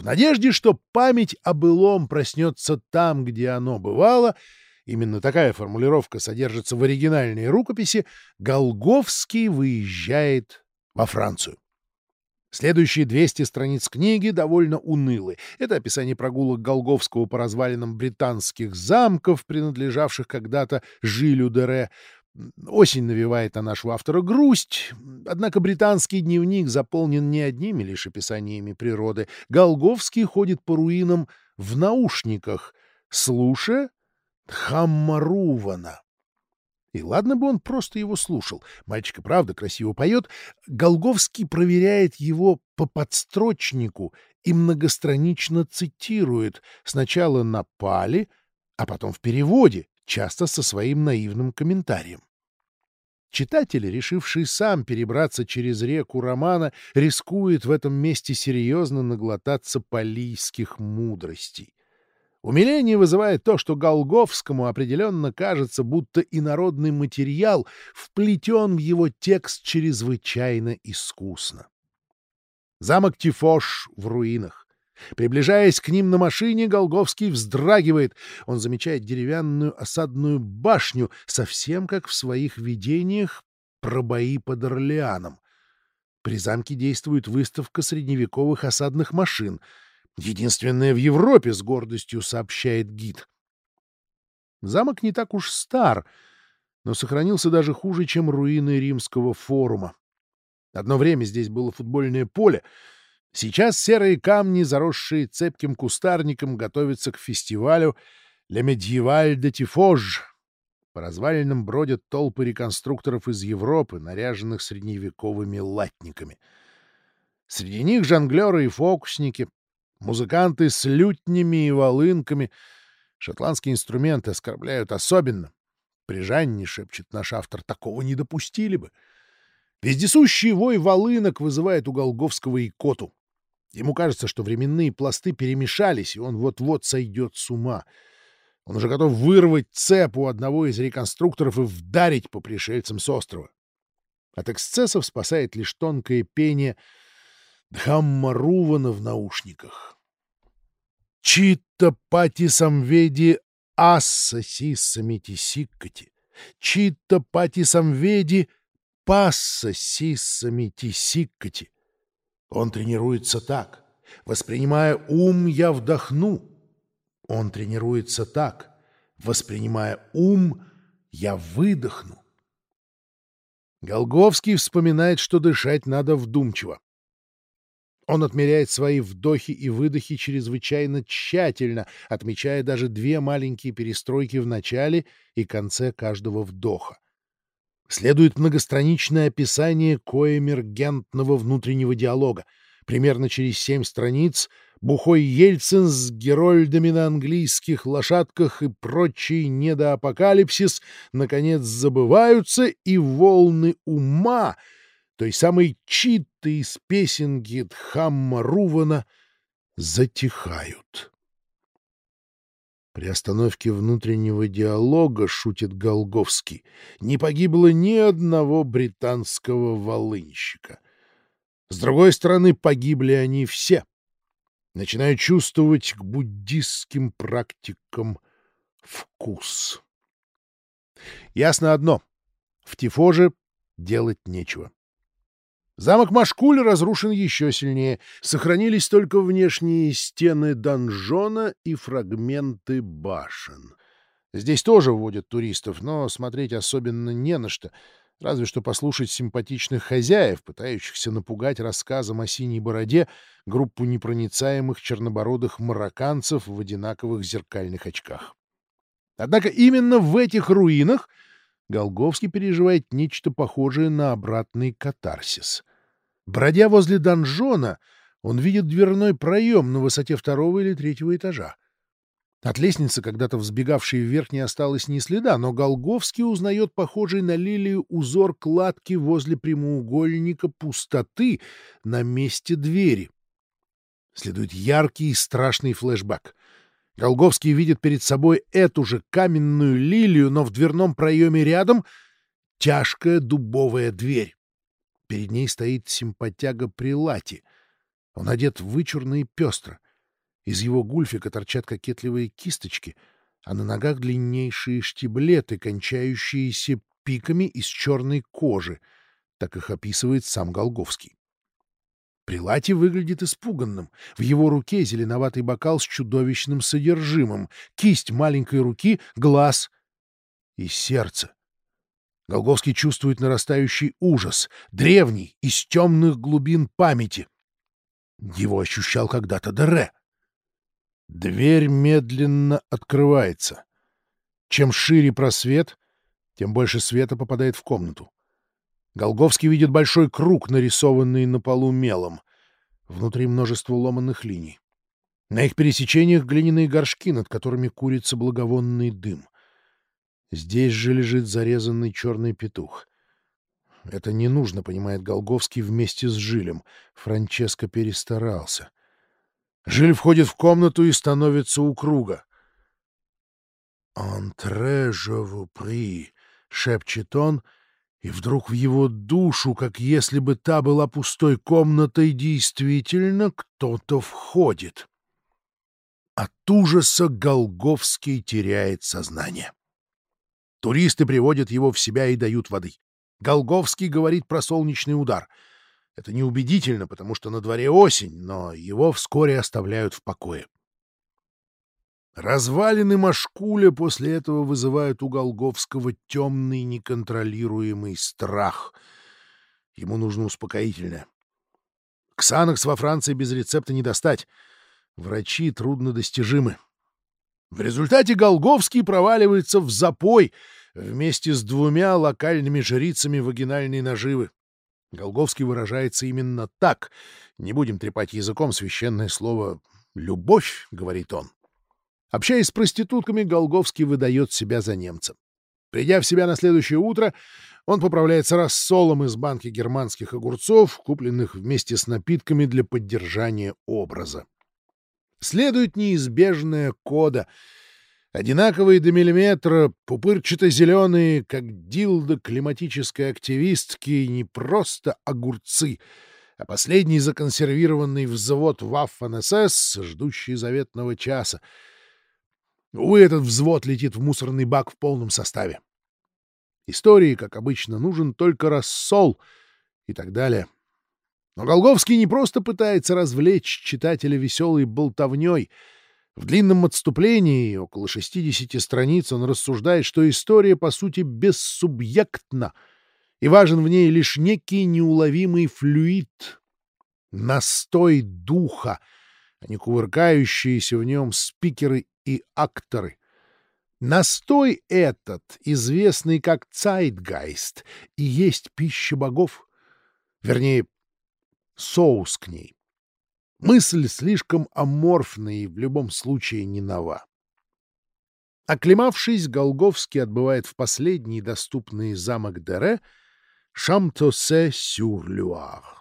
В надежде, что память о былом проснется там, где оно бывало, именно такая формулировка содержится в оригинальной рукописи, Голговский выезжает во Францию. Следующие 200 страниц книги довольно унылы. Это описание прогулок Голговского по развалинам британских замков, принадлежавших когда-то Жилю Дере. Осень навевает на нашего автора грусть, однако британский дневник заполнен не одними лишь описаниями природы. Голговский ходит по руинам в наушниках, слушая Хаммарувана. И ладно бы он просто его слушал. Мальчик и правда красиво поет. Голговский проверяет его по подстрочнику и многостранично цитирует. Сначала на пале, а потом в переводе, часто со своим наивным комментарием. Читатель, решивший сам перебраться через реку романа, рискует в этом месте серьезно наглотаться палийских мудростей. Умиление вызывает то, что Голговскому определенно кажется, будто инородный материал вплетен в его текст чрезвычайно искусно. Замок Тифош в руинах. Приближаясь к ним на машине, Голговский вздрагивает. Он замечает деревянную осадную башню, совсем как в своих видениях про бои под Орлеаном. При замке действует выставка средневековых осадных машин — Единственное в Европе, с гордостью сообщает гид. Замок не так уж стар, но сохранился даже хуже, чем руины римского форума. Одно время здесь было футбольное поле. Сейчас серые камни, заросшие цепким кустарником, готовятся к фестивалю «Ле Медьеваль де Тифож». По развалинам бродят толпы реконструкторов из Европы, наряженных средневековыми латниками. Среди них жонглеры и фокусники, Музыканты с лютнями и волынками. Шотландские инструменты оскорбляют особенно. При Жанне, шепчет наш автор, такого не допустили бы. Вездесущий вой волынок вызывает у Голговского икоту. Ему кажется, что временные пласты перемешались, и он вот-вот сойдет с ума. Он уже готов вырвать цеп у одного из реконструкторов и вдарить по пришельцам с острова. От эксцессов спасает лишь тонкое пение — Дхаммарувана в наушниках. Читта пати самведи асса сиссамити сиккати. Читта пати самведи пасса сиссамити сиккати. Он тренируется так. Воспринимая ум, я вдохну. Он тренируется так. Воспринимая ум, я выдохну. Голговский вспоминает, что дышать надо вдумчиво. Он отмеряет свои вдохи и выдохи чрезвычайно тщательно, отмечая даже две маленькие перестройки в начале и конце каждого вдоха. Следует многостраничное описание коэмергентного внутреннего диалога. Примерно через семь страниц бухой Ельцин с герольдами на английских лошадках и прочий недоапокалипсис наконец забываются, и волны ума — той самой читы из песенки Дхамма Рувана затихают. При остановке внутреннего диалога, шутит Голговский, не погибло ни одного британского волынщика. С другой стороны, погибли они все. Начинаю чувствовать к буддистским практикам вкус. Ясно одно — в Тифоже делать нечего. Замок Машкуль разрушен еще сильнее. Сохранились только внешние стены донжона и фрагменты башен. Здесь тоже вводят туристов, но смотреть особенно не на что, разве что послушать симпатичных хозяев, пытающихся напугать рассказом о синей бороде группу непроницаемых чернобородых марокканцев в одинаковых зеркальных очках. Однако именно в этих руинах Голговский переживает нечто похожее на обратный катарсис. Бродя возле донжона, он видит дверной проем на высоте второго или третьего этажа. От лестницы, когда-то взбегавшей вверх, не осталось ни следа, но Голговский узнает похожий на лилию узор кладки возле прямоугольника пустоты на месте двери. Следует яркий и страшный флешбэк. Голговский видит перед собой эту же каменную лилию, но в дверном проеме рядом — тяжкая дубовая дверь. Перед ней стоит симпатяга Прилати. Он одет вычурно и пестро. Из его гульфика торчат кокетливые кисточки, а на ногах длиннейшие штиблеты, кончающиеся пиками из черной кожи. Так их описывает сам Голговский. Прилати выглядит испуганным. В его руке зеленоватый бокал с чудовищным содержимым, кисть маленькой руки, глаз и сердце. Голговский чувствует нарастающий ужас, древний, из темных глубин памяти. Его ощущал когда-то Дере. Дверь медленно открывается. Чем шире просвет, тем больше света попадает в комнату. Голговский видит большой круг, нарисованный на полу мелом. Внутри множество ломанных линий. На их пересечениях глиняные горшки, над которыми курится благовонный дым. Здесь же лежит зарезанный черный петух. Это не нужно, понимает Голговский вместе с Жилем. Франческо перестарался. Жиль входит в комнату и становится у круга. «Антре, vous prie», — шепчет он, и вдруг в его душу, как если бы та была пустой комнатой, действительно кто-то входит. От ужаса Голговский теряет сознание. Туристы приводят его в себя и дают воды. Голговский говорит про солнечный удар. Это неубедительно, потому что на дворе осень, но его вскоре оставляют в покое. Развалины Машкуля после этого вызывают у Голговского темный неконтролируемый страх. Ему нужно успокоительное. Ксанакс во Франции без рецепта не достать. Врачи труднодостижимы. В результате Голговский проваливается в запой вместе с двумя локальными жрицами вагинальной наживы. Голговский выражается именно так. Не будем трепать языком священное слово «любовь», — говорит он. Общаясь с проститутками, Голговский выдает себя за немца. Придя в себя на следующее утро, он поправляется рассолом из банки германских огурцов, купленных вместе с напитками для поддержания образа следует неизбежная кода. Одинаковые до миллиметра, пупырчато-зеленые, как дилдо климатической активистки, не просто огурцы, а последний законсервированный взвод Ваффен-СС, ждущий заветного часа. Увы, этот взвод летит в мусорный бак в полном составе. Истории, как обычно, нужен только рассол и так далее. — но Голговский не просто пытается развлечь читателя веселой болтовней. В длинном отступлении, около 60 страниц, он рассуждает, что история, по сути, бессубъектна, и важен в ней лишь некий неуловимый флюид, настой духа, а не кувыркающиеся в нем спикеры и акторы. Настой этот, известный как Цайтгайст, и есть пища богов. Вернее, соус к ней. Мысль слишком аморфная и в любом случае не нова. Оклемавшись, Голговский отбывает в последний доступный замок Дере Шамтосе-сюр-Люар.